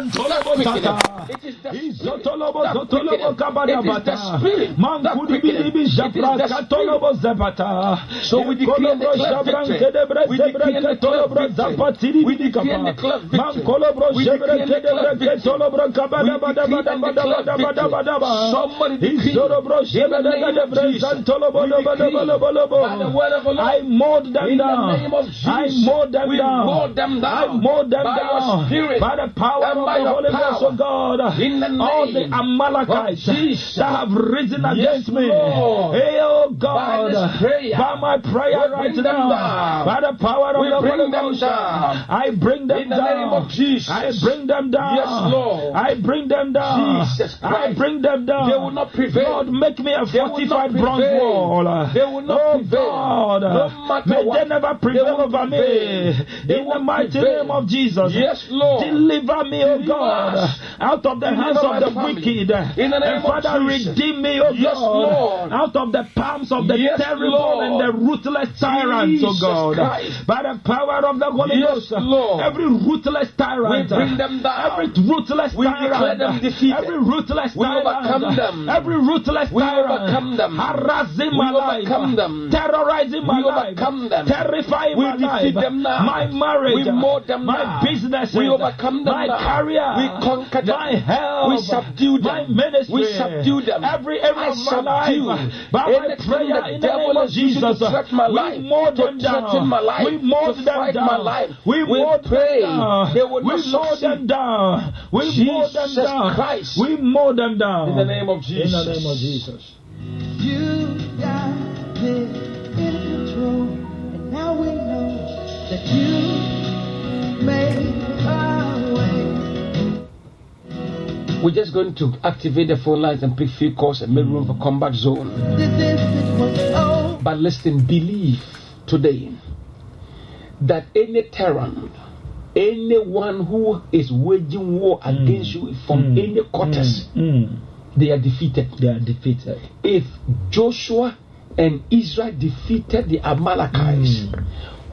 It is the Izotolobo that Zotolobo quickeneth. It is the Kabadabata. spirit that Mankudi quickeneth. Bilibi It is Jabra the spirit. Katolobo Zabata. So we declare. I mowed them down. I mowed them down. mow them down I mowed them down by the power of by the Holy Ghost of oh God. In the All the name Amalekites of Jesus. that have risen against me. Lord. Hey, oh God, By prayer, by my prayer right now, down. by the power of We the Holy Ghost. I bring them In the down. name of Jesus. I bring them down. Yes, Lord. I bring them down. Jesus I bring them down. They will not prevail. Lord, make me a fortified bronze wall. They will not oh prevail. God, No matter may what. they never They prevail won't over me. prevail. They In the mighty prevail. name of Jesus. Yes, Lord. Deliver me, O God, out of the hands of the wicked. In the name and Father, redeem me, O God, Lord. out of the palms of the terrible and the ruthless tyrants, O Jesus God. By the power of the Holy Ghost, Lord. every ruthless tyrant, bring them down. every ruthless tyrant, every ruthless We tyrant, overcome them. every ruthless tyrant, overcome them. harassing my life, overcome them. terrorizing my life, overcome them. terrifying my life, them my marriage, We mow them my business, We overcome them my now. Career, We conquer them. my health, We subdue them. my ministry, We subdue them. every area I of my life. By my prayer the in the devil name of is using to Jesus, threat my life, mow to them down. threaten my life, we mow to them down. my life. We, We mow pray them down. they will we not mow them down. We mow them down. Christ. We mow them down. In the name of In Jesus. the name of Jesus. You We're just going to activate the phone lines and pick few calls and make room for combat zone. This it was. But listen, believe today that any tyrant, anyone who is waging war against you from Mm. any quarters, Mm. they are defeated. They are defeated. If Joshua and Israel defeated the Amalekites, Mm.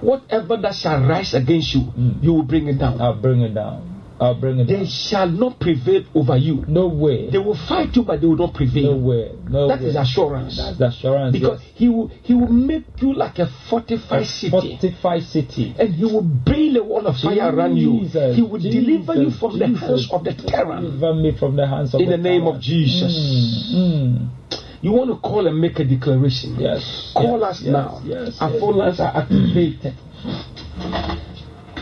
whatever that shall rise against you, Mm. you will bring it down. I'll bring it down. I'll bring it They down. shall not prevail over you. No way. They will fight you, but they will not prevail. No way. No That way. is assurance. That's assurance. Because yes. he will he will make you like a fortified A city. fortified city. and he will build a wall of fire around you. Jesus, He will deliver you Jesus, from the hands of the terror. Deliver me from the hands of In the name of Jesus. Mm, mm. You want to call and make a declaration. Yes. Call yes, us yes, now. Yes. Our phone lines are activated.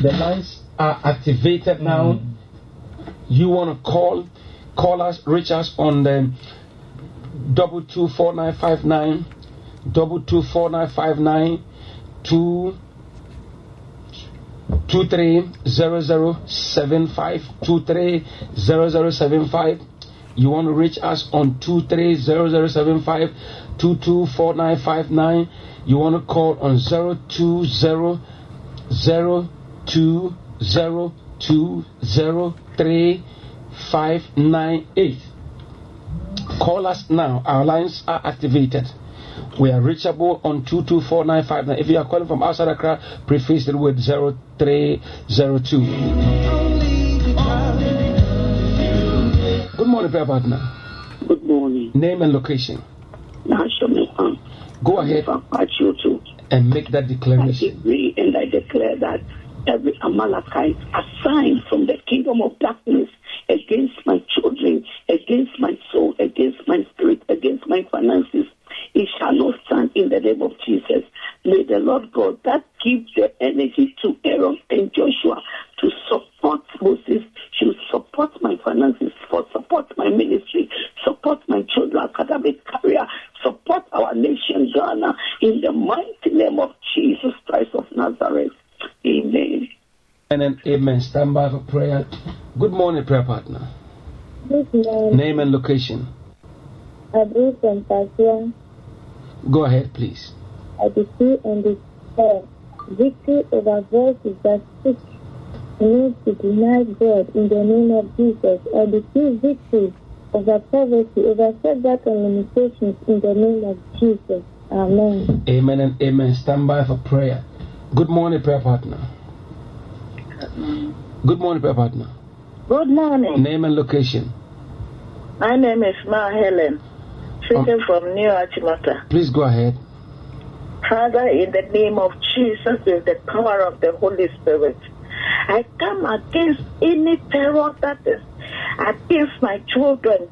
The lines are activated now. Mm. You want to call, call us, reach us on the double two four nine five nine, double two four nine five nine, two two three zero zero seven five two three zero zero seven five. You want to reach us on two three zero zero seven five two two four nine five nine. You want to call on zero two zero zero two zero two zero three five nine eight. Call us now. Our lines are activated. We are reachable on two two four nine five nine. If you are calling from outside Accra, preface it with zero three zero two. Good morning, prayer partner. Good morning. Name and location. Go ahead and make that declaration. I decree and I declare that every Amalekite assigned from the kingdom of darkness against my children, against my soul, against my spirit, against my finances, it shall not stand in the name of Jesus. May the Lord God that gives the energy to Aaron and Joshua to support Moses, should support my finances, for support my ministry, support my children, academic career, support our nation, Ghana, in the mighty name of Jesus Christ of Nazareth. Amen. And then amen. Stand by for prayer. Good morning, prayer partner. Good morning. Name and location. Abu Go ahead, please. I decree and declare victory over voices that speak need to deny God in the name of Jesus. I decree victory over poverty, over setback and limitations in the name of Jesus. Amen. Amen and amen. Stand by for prayer. Good morning, prayer partner. Mm. Good morning, prayer partner. Good morning. Name and location. My name is Ma Helen, speaking oh. from New Achimota. Please go ahead. Father, in the name of Jesus, with the power of the Holy Spirit, I come against any terror that is against my children.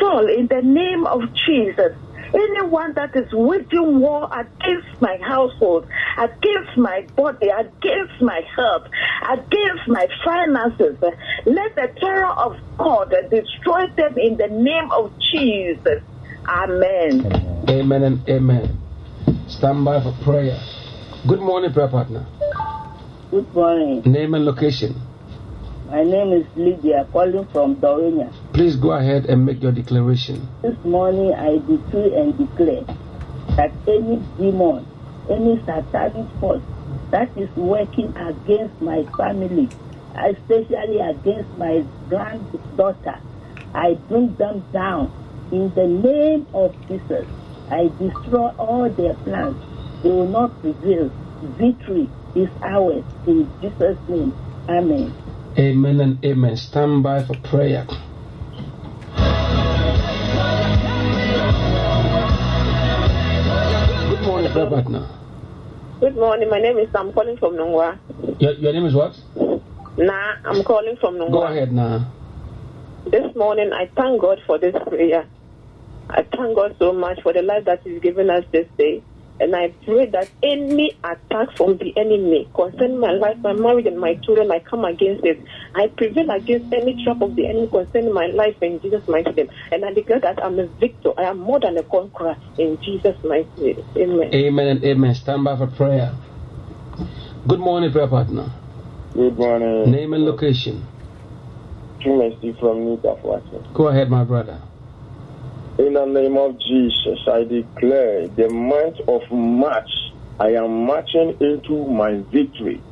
Fall in the name of Jesus. Anyone that is waging war against my household, against my body, against my health, against my finances, let the terror of God destroy them in the name of Jesus. Amen. Amen. Amen and amen. Stand by for prayer. Good morning, prayer partner. Good morning. Name and location. My name is Lydia, calling from Dorinia. Please go ahead and make your declaration. This morning I decree and declare that any demon, any satanic force that is working against my family, especially against my granddaughter, I bring them down in the name of Jesus. I destroy all their plans. They will not prevail. Victory is ours in Jesus' name. Amen. Amen and amen. Stand by for prayer. Good morning, prayer. Good morning. My name is I'm calling from Nungwa. Your, your name is what? Nah, I'm calling from Nungwa. Go ahead Nah. This morning, I thank God for this prayer. I thank God so much for the life that He's given us this day. And I pray that any attack from the enemy concerning my life, my marriage, and my children, I come against it. I prevail against any trap of the enemy concerning my life in Jesus' mighty name. And I declare that I'm a victor. I am more than a conqueror in Jesus' mighty name. Amen. Amen and amen. Stand by for prayer. Good morning, prayer partner. Good morning. Name and location. Trimesty from Newcastle. Go ahead, my brother. In the name of Jesus, I declare the month of March, I am marching into my victory.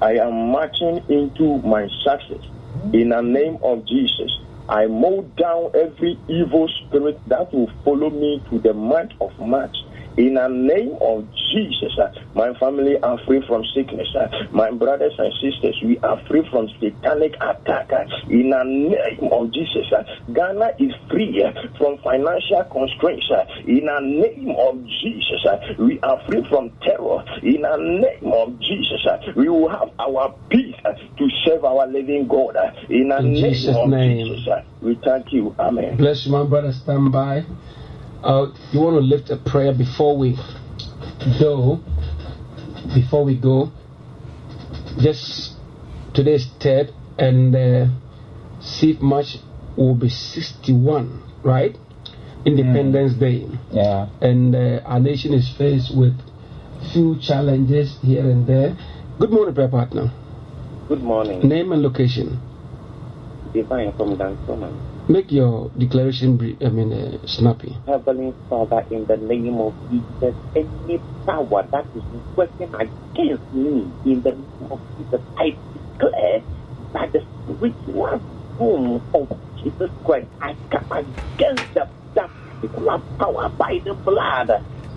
I am marching into my success. In the name of Jesus, I mow down every evil spirit that will follow me to the month of March. In the name of Jesus, uh, my family are free from sickness. uh, my brothers and sisters, we are free from satanic attack. uh, in the name of Jesus, uh, Ghana is free uh, from financial constraints. Uh, in the name of Jesus, we are free from terror. In the name of Jesus, we will have our peace to serve our living God. in the In name Jesus' of name. Jesus, we thank you. Amen. Bless you, my brother. Stand by. Uh, you want to lift a prayer before we go? Before we go, just today's third, and uh, see March will be 61, right? Independence Day, Yeah. and uh, our nation is faced with few challenges here and there. Good morning, prayer partner. Good morning. Name and location. Divine from Dansoman. Make your declaration. I mean, uh, snappy. Heavenly Father, in the name of Jesus, any power that is working against me, in the name of Jesus, I declare by the spiritual boom of Jesus Christ, I come against the, that power by the blood.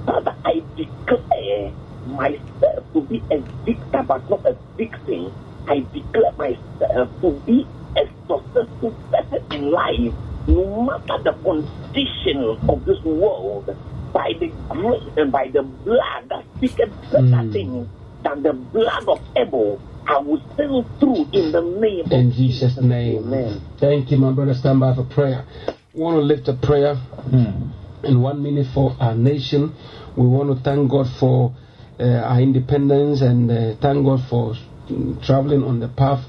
Father, I declare myself to be a victor but not a victim. I declare myself to be a successful person in life, no matter the condition of this world, by the grace and by the blood that speaketh better Mm. things than the blood of Abel. I will sail through in the name In of Jesus' name. Amen. Thank you, my brother. Stand by for prayer. We want to lift a prayer Hmm. in one minute for our nation. We want to thank God for uh, our independence and uh, thank God for mm, traveling on the path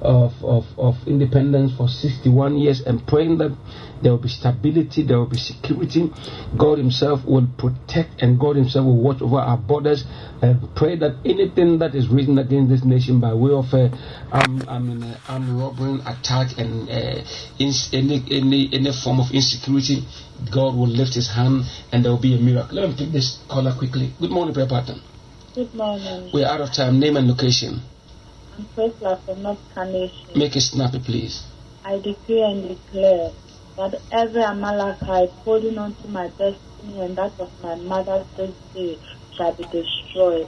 of, of, of independence for 61 years and praying that there will be stability, there will be security. God Himself will protect and God Himself will watch over our borders. And pray that anything that is risen against this nation by way of uh, um, I mean, uh, armed robbery, attack, and uh, any, any, any form of insecurity, God will lift His hand and there will be a miracle. Let me pick this caller quickly. Good morning, prayer partner. Good morning. We're out of time. Name and location. Make it snappy, please. I decree and declare that every Amalekite holding on to my destiny and that of my mother this day shall be destroyed.